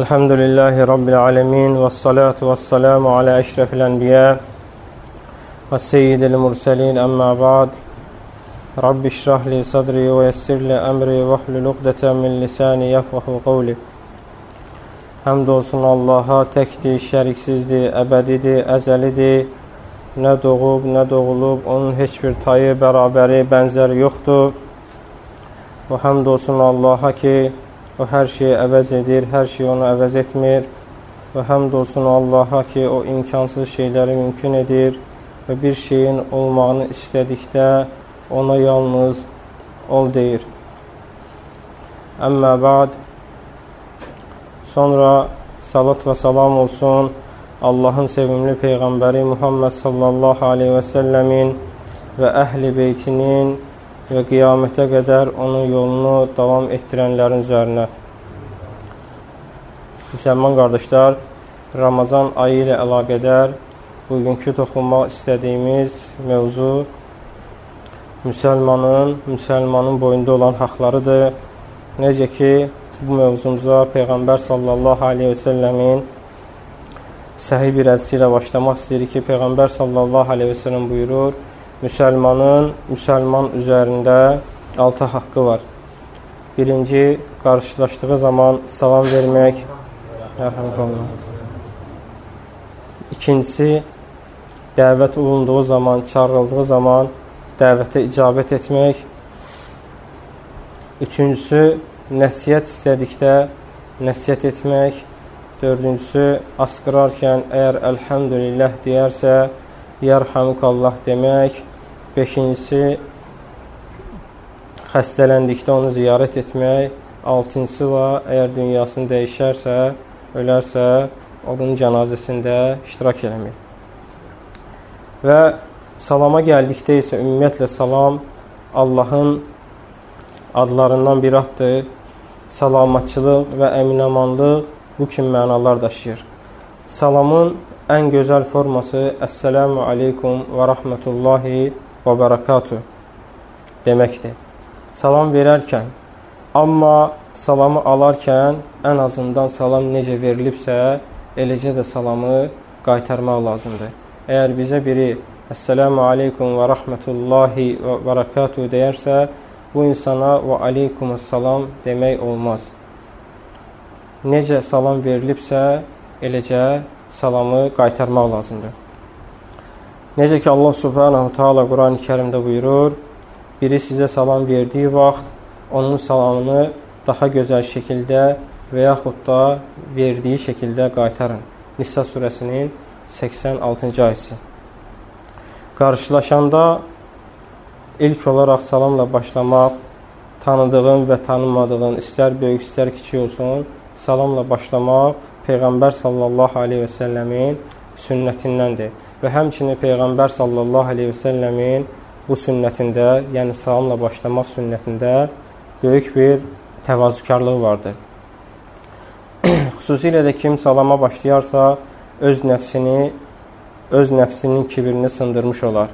الحمد لله رب العالمين والصلاة والسلام على أشرف الأنبياء والسيد المرسلين أما بعد رب اشرح لي صدري ويسر لي أمري واحلل عقدة من lisani yafqahu qawli Həmd olsun Allaha təkdir, şəriksizdir, əbədidir, əzəlidir. Nə doğub, nə doğulub, onun heç bir tayı, bərabəri, bənzəri yoxdur. Və həmd olsun Allaha ki, O hər şeyi əvəz edir, hər şey onu əvəz etmir. Və həmd olsun Allaha ki, o imkansız şeyləri mümkün edir və bir şeyin olmağını istədikdə ona yalnız ol deyir. Əmmə ba'd Sonra salat və salam olsun Allahın sevimli Peyğəmbəri Muhammed sallallahu aleyhi və səlləmin və əhli beytinin və qiyamətə qədər onun yolunu davam etdirənlərin üzərinə. Müsəlman qardaşlar, Ramazan ayı ilə əlaqədar bugünkü toxunmaq istədiyimiz mövzu müsəlmanın, müsəlmanın boyunda olan haqlarıdır. Necə ki, bu mövzumuza Peyğəmbər sallallahu aleyhi və səlləmin səhih bir hədisi ilə başlamaq istəyirik ki, Peyğəmbər sallallahu aleyhi və səlləm buyurur, müsəlmanın müsəlman üzərində altı haqqı var. Birinci, qarşılaşdığı zaman salam vermək. İkincisi, dəvət olunduğu zaman, çağırıldığı zaman dəvətə icabət etmək. Üçüncüsü, nəsiyyət istədikdə nəsiyyət etmək. Dördüncüsü, asqırarkən əgər əlhəmdülillah deyərsə, yarhamukallah demək. Beşincisi, xəstələndikdə onu ziyarət etmək. Altıncısı var, əgər dünyasını dəyişərsə, ölərsə, onun cənazəsində iştirak eləmək. Və salama gəldikdə isə ümumiyyətlə salam Allahın adlarından bir addır. Salamatçılıq və əminamanlıq bu kimi mənalar daşıyır. Salamın ən gözəl forması Əssəlamu aleykum və rəhmətullahi və bərəkatu deməkdir. Salam verərkən, amma salamı alarkən ən azından salam necə verilibsə, eləcə də salamı qaytarmaq lazımdır. Əgər bizə biri Əssəlamu aleykum və rəhmətullahi və bərəkatu deyərsə, bu insana və aleykumussalam demək olmaz. Necə salam verilibsə, eləcə salamı qaytarmaq lazımdır. Necə ki, Allah subhanahu ta'ala Quran-ı kərimdə buyurur, biri sizə salam verdiyi vaxt onun salamını daha gözəl şəkildə və yaxud da verdiyi şəkildə qaytarın. Nisa surəsinin 86-cı ayəsi. Qarşılaşanda ilk olaraq salamla başlamaq, tanıdığın və tanınmadığın, istər böyük, istər kiçik olsun, salamla başlamaq Peyğəmbər sallallahu aleyhi və səlləmin sünnətindəndir və həmçinin Peyğəmbər sallallahu əleyhi və səlləmin bu sünnətində, yəni salamla başlamaq sünnətində böyük bir təvazükarlıq vardır. Xüsusilə də kim salama başlayarsa, öz nəfsini, öz nəfsinin kibirini sındırmış olar.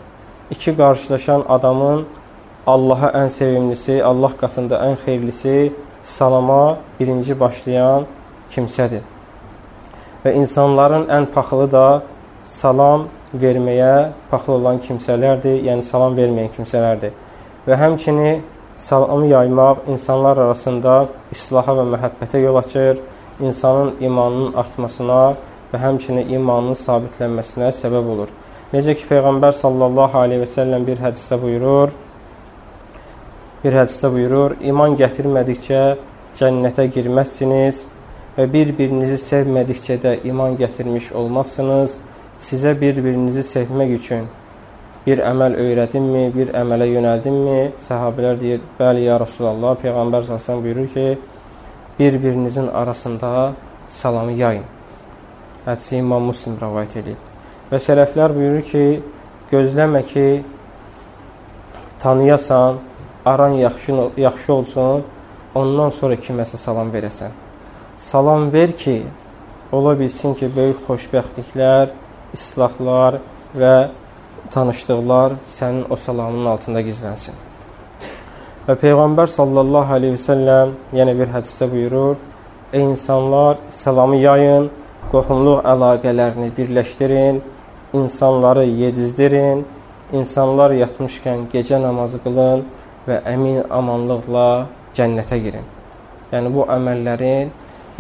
İki qarşılaşan adamın Allaha ən sevimlisi, Allah qatında ən xeyirlisi salama birinci başlayan kimsədir. Və insanların ən paxılı da salam verməyə paxıl olan kimsələrdir, yəni salam verməyən kimsələrdir. Və həmçini salamı yaymaq insanlar arasında islaha və məhəbbətə yol açır, insanın imanının artmasına və həmçinin imanının sabitlənməsinə səbəb olur. Necə ki, Peyğəmbər sallallahu aleyhi və səlləm bir hədisdə buyurur, bir hədisdə buyurur, iman gətirmədikcə cənnətə girməzsiniz və bir-birinizi sevmədikcə də iman gətirmiş olmazsınız sizə bir-birinizi sevmək üçün bir əməl öyrədimmi, bir əmələ yönəldimmi? Səhabələr deyir, bəli, ya Rasulallah. Peyğəmbər səsən buyurur ki, bir-birinizin arasında salamı yayın. Hədisi İmam Muslim rəvayət edir. Və sələflər buyurur ki, gözləmə ki, tanıyasan, aran yaxşı, yaxşı olsun, ondan sonra kiməsə salam verəsən. Salam ver ki, ola bilsin ki, böyük xoşbəxtliklər, islahlar və tanışdıqlar sənin o salamının altında gizlənsin. Və Peyğəmbər sallallahu aleyhi və səlləm yenə bir hədisdə buyurur, Ey insanlar, salamı yayın, qohumluq əlaqələrini birləşdirin, insanları yedizdirin, insanlar yatmışkən gecə namazı qılın və əmin amanlıqla cənnətə girin. Yəni bu əməllərin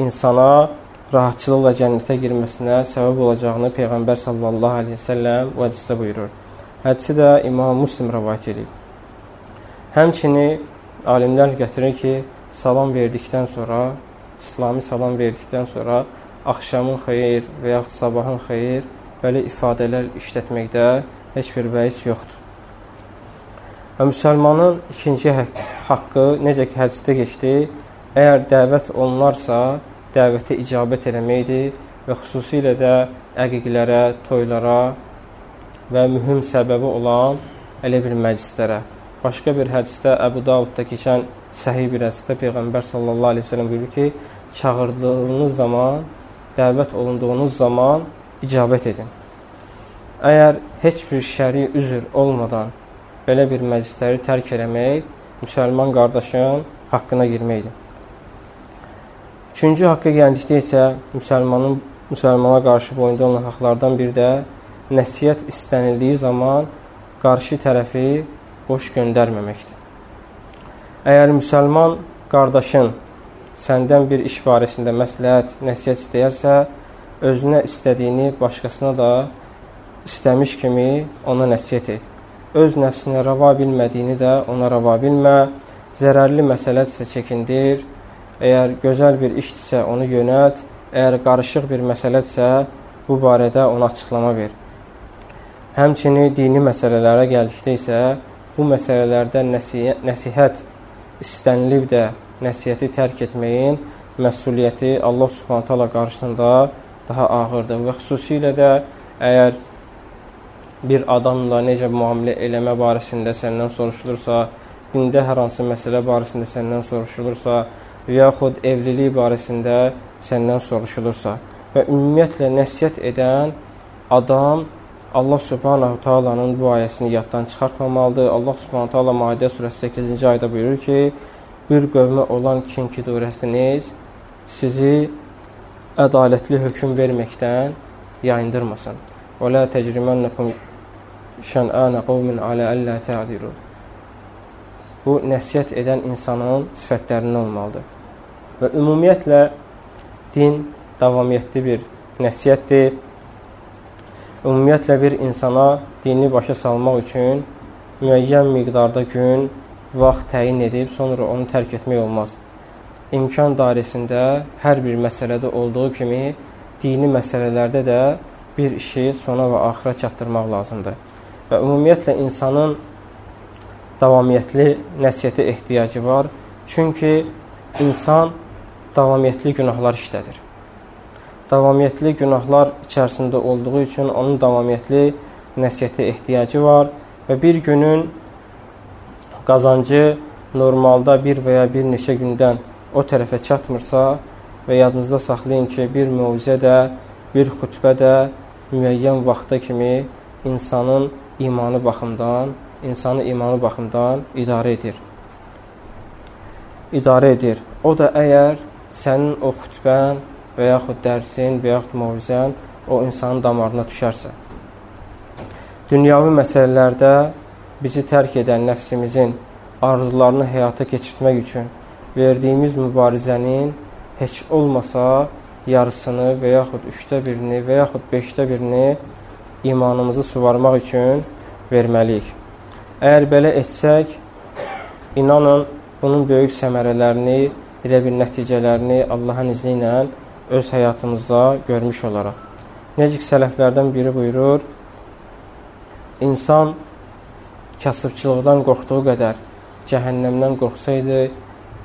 insana rahatçılıqla cənnətə girməsinə səbəb olacağını Peyğəmbər sallallahu əleyhi və səlləm hədisdə buyurur. Hədisi də İmam Müslim rivayet edir. Həmçini alimlər gətirir ki, salam verdikdən sonra, İslami salam verdikdən sonra axşamın xeyir və yaxud sabahın xeyir belə ifadələr işlətməkdə heç bir bəis yoxdur. Və müsəlmanın ikinci haqqı, necə ki, hədisdə keçdi, əgər dəvət olunarsa, dəvətə icabət eləməkdir və xüsusilə də əqiqlərə, toylara və mühüm səbəbi olan elə bir məclislərə. Başqa bir hədisdə Əbu Davudda keçən səhih bir hədisdə Peyğəmbər sallallahu əleyhi və səlləm buyurur ki, çağırdığınız zaman, dəvət olunduğunuz zaman icabət edin. Əgər heç bir şəri üzr olmadan belə bir məclisləri tərk eləmək müsəlman qardaşın haqqına girməkdir. Üçüncü haqqa gəldikdə isə müsəlmanın müsəlmana qarşı boyunda olan haqlardan biri də nəsihət istənildiyi zaman qarşı tərəfi boş göndərməməkdir. Əgər müsəlman qardaşın səndən bir iş barəsində məsləhət, nəsihət istəyərsə, özünə istədiyini başqasına da istəmiş kimi ona nəsihət et öz nəfsinə rava bilmədiyini də ona rava bilmə. Zərərli məsələdirsə çəkindir. Əgər gözəl bir işdirsə onu yönəlt. Əgər qarışıq bir məsələdirsə bu barədə ona açıqlama ver. Həmçini dini məsələlərə gəldikdə isə bu məsələlərdə nəsihət istənilib də nəsihəti tərk etməyin məsuliyyəti Allah Subhanahu taala qarşısında daha ağırdır və xüsusilə də əgər bir adamla necə müamilə eləmə barəsində səndən soruşulursa, dində hər hansı məsələ barəsində səndən soruşulursa, yaxud evlilik barəsində səndən soruşulursa və ümumiyyətlə nəsihət edən adam Allah Subhanahu Taala'nın bu ayəsini yaddan çıxartmamalıdır. Allah Subhanahu Taala Maidə surəsi 8-ci ayədə buyurur ki: "Bir qövmə olan kin ki dövlətiniz sizi ədalətli hökm verməkdən yayındırmasın. Və la tecrimənnakum şən'anə qovmin alə əllə tədiru. Bu, nəsiyyət edən insanın sifətlərindən olmalıdır. Və ümumiyyətlə, din davamiyyətli bir nəsiyyətdir. Ümumiyyətlə, bir insana dini başa salmaq üçün müəyyən miqdarda gün, vaxt təyin edib, sonra onu tərk etmək olmaz. İmkan dairəsində hər bir məsələdə olduğu kimi, dini məsələlərdə də bir işi sona və axıra çatdırmaq lazımdır və ümumiyyətlə insanın davamiyyətli nəsiyyətə ehtiyacı var. Çünki insan davamiyyətli günahlar işlədir. Davamiyyətli günahlar içərisində olduğu üçün onun davamiyyətli nəsiyyətə ehtiyacı var və bir günün qazancı normalda bir və ya bir neçə gündən o tərəfə çatmırsa və yadınızda saxlayın ki, bir mövzə də, bir xütbə də müəyyən vaxta kimi insanın imanı baxımdan, insanı imanı baxımdan idarə edir. İdarə edir. O da əgər sənin o xütbən və yaxud dərsin və yaxud mövzən o insanın damarına düşərsə. Dünyavi məsələlərdə bizi tərk edən nəfsimizin arzularını həyata keçirtmək üçün verdiyimiz mübarizənin heç olmasa yarısını və yaxud üçdə birini və yaxud beşdə birini imanımızı suvarmaq üçün verməliyik. Əgər belə etsək, inanın, bunun böyük səmərələrini, elə bir nəticələrini Allahın izni ilə öz həyatımızda görmüş olaraq. Necə ki, sələflərdən biri buyurur, insan kasıbçılıqdan qorxduğu qədər cəhənnəmdən qorxsaydı,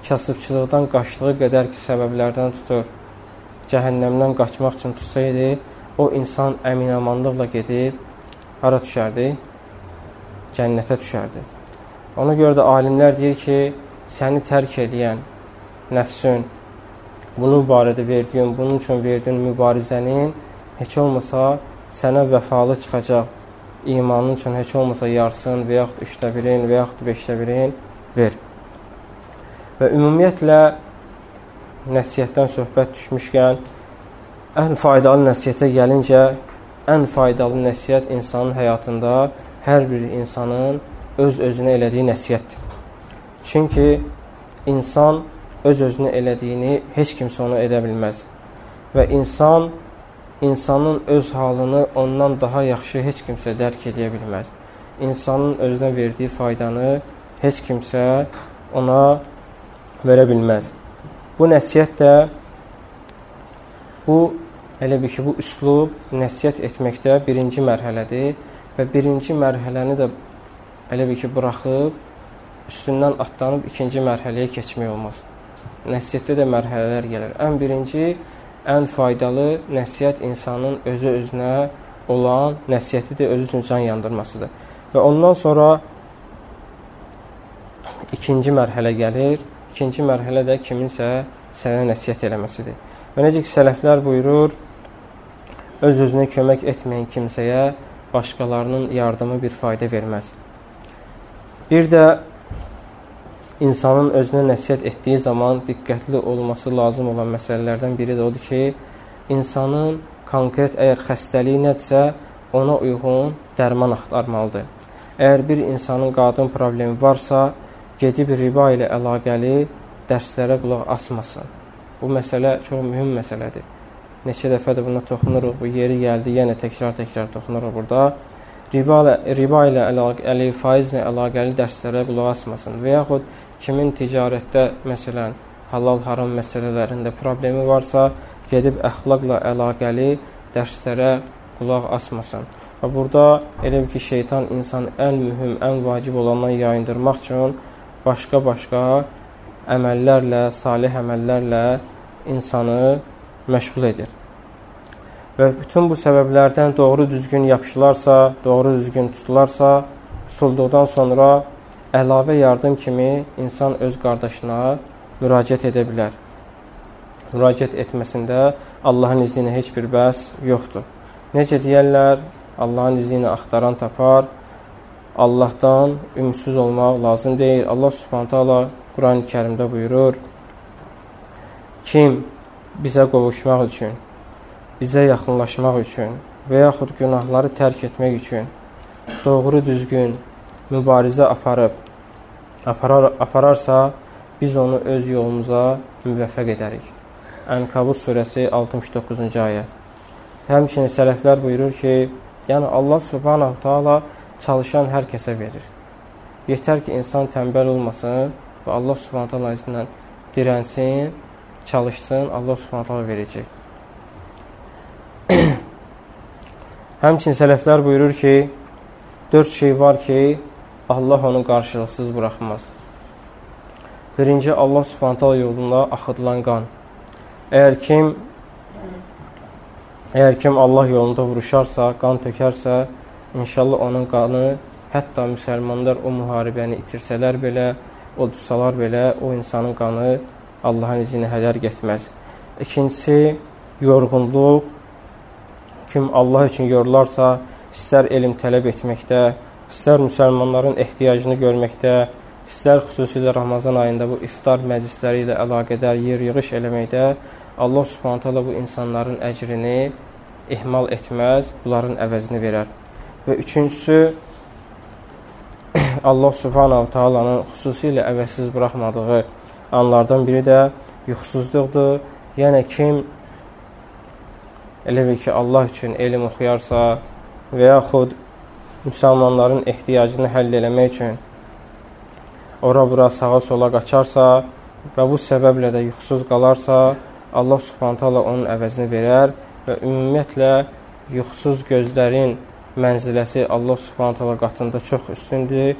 kasıbçılıqdan qaçdığı qədər ki, səbəblərdən tutur, cəhənnəmdən qaçmaq üçün tutsaydı, o insan əminamanlıqla gedib hara düşərdi? Cənnətə düşərdi. Ona görə də alimlər deyir ki, səni tərk edən nəfsün, bunun barədə verdiyin, bunun üçün verdiyin mübarizənin heç olmasa sənə vəfalı çıxacaq imanın üçün heç olmasa yarısın və yaxud üçdə birin və yaxud beşdə birin ver. Və ümumiyyətlə nəsihətdən söhbət düşmüşkən ən faydalı nəsihətə gəlincə, ən faydalı nəsihət insanın həyatında hər bir insanın öz-özünə elədiyi nəsihətdir. Çünki insan öz-özünə elədiyini heç kimsə ona edə bilməz. Və insan insanın öz halını ondan daha yaxşı heç kimsə dərk edə bilməz. İnsanın özünə verdiyi faydanı heç kimsə ona verə bilməz. Bu nəsihət də bu elə bir ki, bu üslub nəsihət etməkdə birinci mərhələdir və birinci mərhələni də elə bir ki, buraxıb üstündən atlanıb ikinci mərhələyə keçmək olmaz. Nəsihətdə də mərhələlər gəlir. Ən birinci, ən faydalı nəsihət insanın özü özünə olan nəsihətidir, özü üçün can yandırmasıdır. Və ondan sonra ikinci mərhələ gəlir. İkinci mərhələ də kiminsə sənə nəsihət eləməsidir. Və necə ki, sələflər buyurur, öz-özünə kömək etməyən kimsəyə başqalarının yardımı bir fayda verməz. Bir də insanın özünə nəsihət etdiyi zaman diqqətli olması lazım olan məsələlərdən biri də odur ki, insanın konkret əgər xəstəliyi nədirsə, ona uyğun dərman axtarmalıdır. Əgər bir insanın qadın problemi varsa, gedib riba ilə əlaqəli dərslərə qulaq asmasın. Bu məsələ çox mühüm məsələdir. Neçə dəfədir buna toxunuruq, bu yeri gəldi, yenə təkrar-təkrar toxunuruq burada. Riba ilə, riba ilə əlaqəli, faizlə əlaqəli dərslərə qulaq asmasın və yaxud kimin ticarətdə, məsələn, halal-haram məsələlərində problemi varsa, gedib əxlaqla əlaqəli dərslərə qulaq asmasın. Və burada elə ki, şeytan insan ən mühüm, ən vacib olandan yayındırmaq üçün başqa-başqa əməllərlə, salih əməllərlə insanı məşğul edir. Və bütün bu səbəblərdən doğru düzgün yapışılarsa, doğru düzgün tutularsa, tutulduqdan sonra əlavə yardım kimi insan öz qardaşına müraciət edə bilər. Müraciət etməsində Allahın izni ilə heç bir bəs yoxdur. Necə deyərlər, Allahın izni ilə axtaran tapar, Allahdan ümidsiz olmaq lazım deyil. Allah Subhanahu taala Quran-ı Kərimdə buyurur: Kim bizə qovuşmaq üçün, bizə yaxınlaşmaq üçün və yaxud günahları tərk etmək üçün doğru düzgün mübarizə aparıb aparar, apararsa, biz onu öz yolumuza müvəffəq edərik. Ənkabut surəsi 69-cu ayə. Həmçinin sələflər buyurur ki, yəni Allah Subhanahu taala çalışan hər kəsə verir. Yetər ki, insan tənbəl olmasın və Allah Subhanahu taala izindən dirənsin, çalışsın, Allah Subhanahu taala verəcək. Həmçinin sələflər buyurur ki, dörd şey var ki, Allah onu qarşılıqsız buraxmaz. Birinci, Allah Subhanahu taala yolunda axıdılan qan. Əgər kim əgər kim Allah yolunda vuruşarsa, qan tökərsə, İnşallah onun qanı, hətta müsəlmanlar o müharibəni itirsələr belə, odsalar belə, o insanın qanı Allahın izni hədər getməz. İkincisi, yorğunluq. Kim Allah üçün yorularsa, istər elm tələb etməkdə, istər müsəlmanların ehtiyacını görməkdə, istər xüsusilə Ramazan ayında bu iftar məclisləri ilə əlaqədar yer yığış eləməkdə Allah Subhanahu taala bu insanların əcrini ihmal etməz, bunların əvəzini verər. Və üçüncüsü Allah Subhanahu Taala'nın xüsusilə əvəzsiz buraxmadığı anlardan biri də yuxusuzluqdur. Yəni kim elə bil ki, Allah üçün elm oxuyarsa və yaxud müsəlmanların ehtiyacını həll eləmək üçün ora-bura sağa-sola qaçarsa və bu səbəblə də yuxusuz qalarsa, Allah Subhanahu taala onun əvəzini verər və ümumiyyətlə yuxusuz gözlərin mənziləsi Allah Subhanahu taala qatında çox üstündür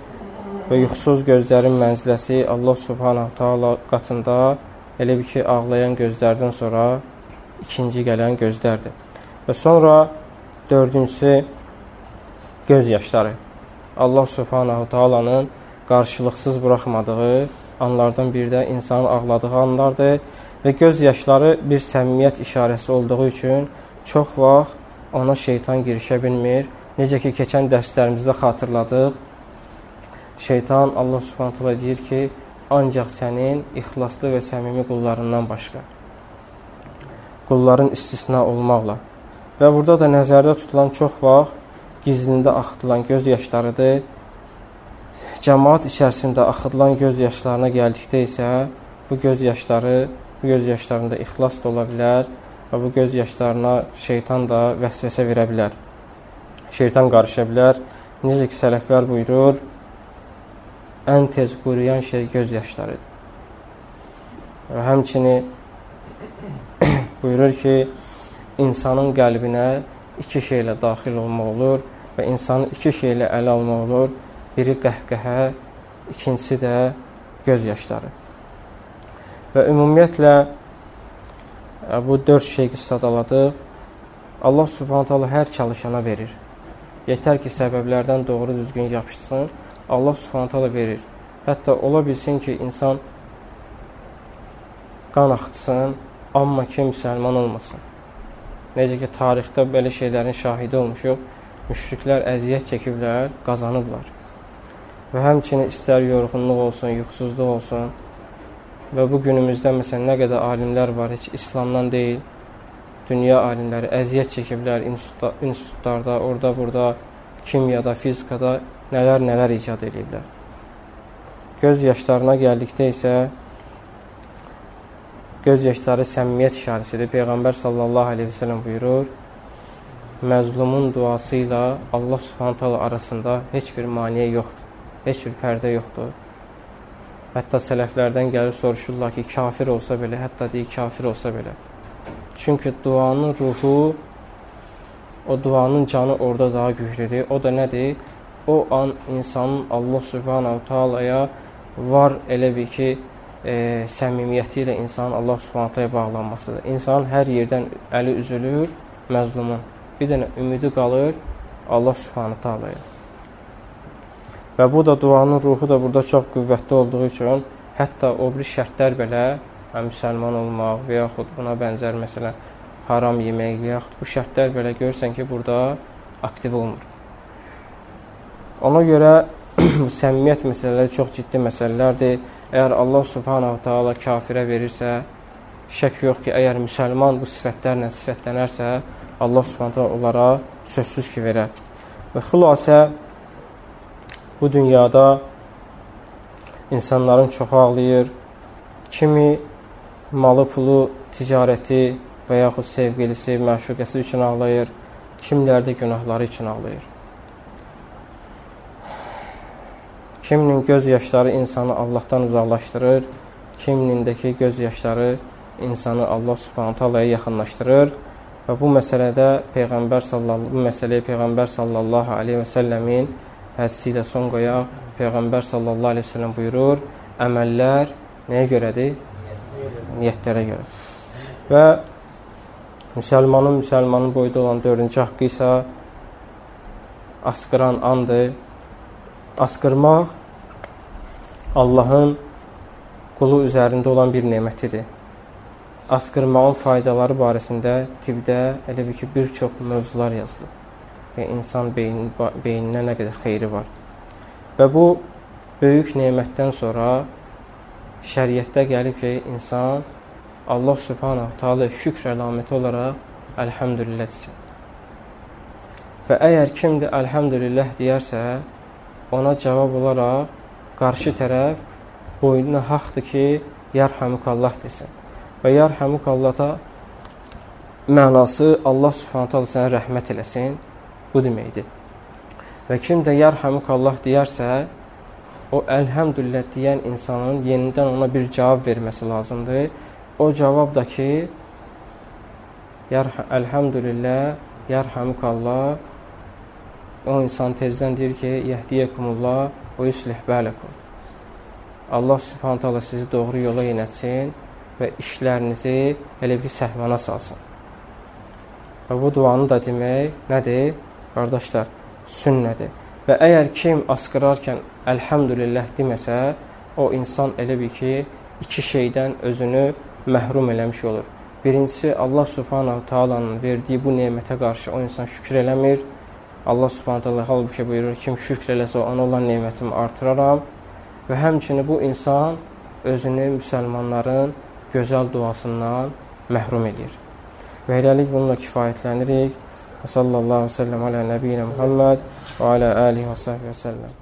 və yuxusuz gözlərin mənziləsi Allah Subhanahu taala qatında elə bir ki, ağlayan gözlərdən sonra ikinci gələn gözlərdir. Və sonra dördüncüsü göz yaşları. Allah Subhanahu taalanın qarşılıqsız buraxmadığı anlardan biri də insanın ağladığı anlardır və göz yaşları bir səmimiyyət işarəsi olduğu üçün çox vaxt ona şeytan girişə bilmir Necə ki, keçən dərslərimizdə xatırladıq, şeytan Allah subhanət hala deyir ki, ancaq sənin ixlaslı və səmimi qullarından başqa. Qulların istisna olmaqla. Və burada da nəzərdə tutulan çox vaxt gizlində axıdılan göz yaşlarıdır. Cəmaat içərisində axıdılan göz yaşlarına gəldikdə isə bu göz yaşları, bu göz yaşlarında ixlas da ola bilər və bu göz yaşlarına şeytan da vəsvəsə verə bilər. Şeytan qarışa bilər. Necə ki, sələflər buyurur, ən tez quruyan şey göz yaşlarıdır. Və həmçini buyurur ki, insanın qəlbinə iki şeylə daxil olmaq olur və insanı iki şeylə ələ almaq olur. Biri qəhqəhə, ikincisi də göz yaşları. Və ümumiyyətlə bu dörd şey qısadaladıq. Allah Subhanahu taala hər çalışana verir. Yetər ki, səbəblərdən doğru düzgün yapışsın. Allah Subhanahu taala verir. Hətta ola bilsin ki, insan qan axıtsın, amma ki, müsəlman olmasın. Necə ki, tarixdə belə şeylərin şahidi olmuşuq. Müşriklər əziyyət çəkiblər, qazanıblar. Və həmçinin istər yorğunluq olsun, yuxusuzluq olsun və bu günümüzdə məsələn nə qədər alimlər var, heç İslamdan deyil, dünya alimləri əziyyət çəkiblər institutlarda, orada, burada, kimyada, fizikada nələr-nələr icad ediblər. Göz yaşlarına gəldikdə isə göz yaşları səmimiyyət işarəsidir. Peyğəmbər sallallahu əleyhi və səlləm buyurur: Məzlumun duası ilə Allah Subhanahu taala arasında heç bir maneə yoxdur. Heç bir pərdə yoxdur. Hətta sələflərdən gəlir soruşurlar ki, kafir olsa belə, hətta deyir kafir olsa belə. Çünki duanın ruhu o duanın canı orada daha güclüdür. O da nədir? O an insanın Allah Subhanahu taalaya var elə bir ki, e, səmimiyyəti ilə insanın Allah Subhanahu bağlanmasıdır. İnsanın hər yerdən əli üzülür məzlumun. Bir dənə ümidi qalır Allah Subhanahu taalaya. Və bu da duanın ruhu da burada çox qüvvətli olduğu üçün hətta o bir şərtlər belə hə, müsəlman olmaq və yaxud buna bənzər məsələn haram yemək və yaxud bu şərtlər belə görürsən ki, burada aktiv olmur. Ona görə səmimiyyət məsələləri çox ciddi məsələlərdir. Əgər Allah subhanahu taala kafirə verirsə, şək yox ki, əgər müsəlman bu sifətlərlə sifətlənərsə, Allah subhanahu taala onlara sözsüz ki, verər. Və xülasə bu dünyada insanların çoxu ağlayır. Kimi malı, pulu, ticarəti və yaxud sevgilisi, məşuqəsi üçün ağlayır. Kimlər də günahları üçün ağlayır. Kiminin göz yaşları insanı Allahdan uzaqlaşdırır, kiminindəki göz yaşları insanı Allah Subhanahu taalaya yaxınlaşdırır və bu məsələdə peyğəmbər sallallahu bu məsələyə peyğəmbər sallallahu əleyhi və səlləmin hədisi ilə son qoyaq. Peyğəmbər sallallahu əleyhi və səlləm buyurur: "Əməllər nəyə görədir? Niyyətlərə görə." Və müsəlmanın müsəlmanın boyda olan 4-cü haqqı isə asqıran andır asqırmaq Allahın qulu üzərində olan bir nemətidir. Asqırmağın faydaları barəsində tibbdə elə bir ki, bir çox mövzular yazılıb. Və insan beynin, beyninə nə qədər xeyri var. Və bu böyük nemətdən sonra şəriətdə gəlib ki, insan Allah subhanahu taala şükr əlaməti olaraq əlhəmdülillah desin. Və əgər kimdir əlhəmdülillah deyərsə, ona cavab olaraq qarşı tərəf boynuna haqdır ki, yarhamukallah desin. Və yarhamukallata mənası Allah subhanət hala sənə rəhmət eləsin, bu deməkdir. Və kim də yarhamukallah deyərsə, o əlhəmdülillah deyən insanın yenidən ona bir cavab verməsi lazımdır. O cavab da ki, əlhəmdülillah, yarhamukallah, o insan tezdən deyir ki, yəhdiyyəkumullah yuslih bələkum. Allah subhanət hala sizi doğru yola yenətsin və işlərinizi elə bir səhvana salsın. Və bu duanı da demək nədir? Qardaşlar, sünnədir. Və əgər kim asqırarkən əlhəmdülillah deməsə, o insan elə bir ki, iki şeydən özünü məhrum eləmiş olur. Birincisi, Allah subhanahu taalanın verdiyi bu nemətə qarşı o insan şükür eləmir Allah Subhanahu taala halbuki buyurur, kim şükr eləsə ona olan nemətimi artıraram və həmçinin bu insan özünü müsəlmanların gözəl duasından məhrum edir. Və eləlik bununla kifayətlənirik. Sallallahu əleyhi və səlləm alə nəbiyyinə Muhammed və alə alihi və səhbə səlləm.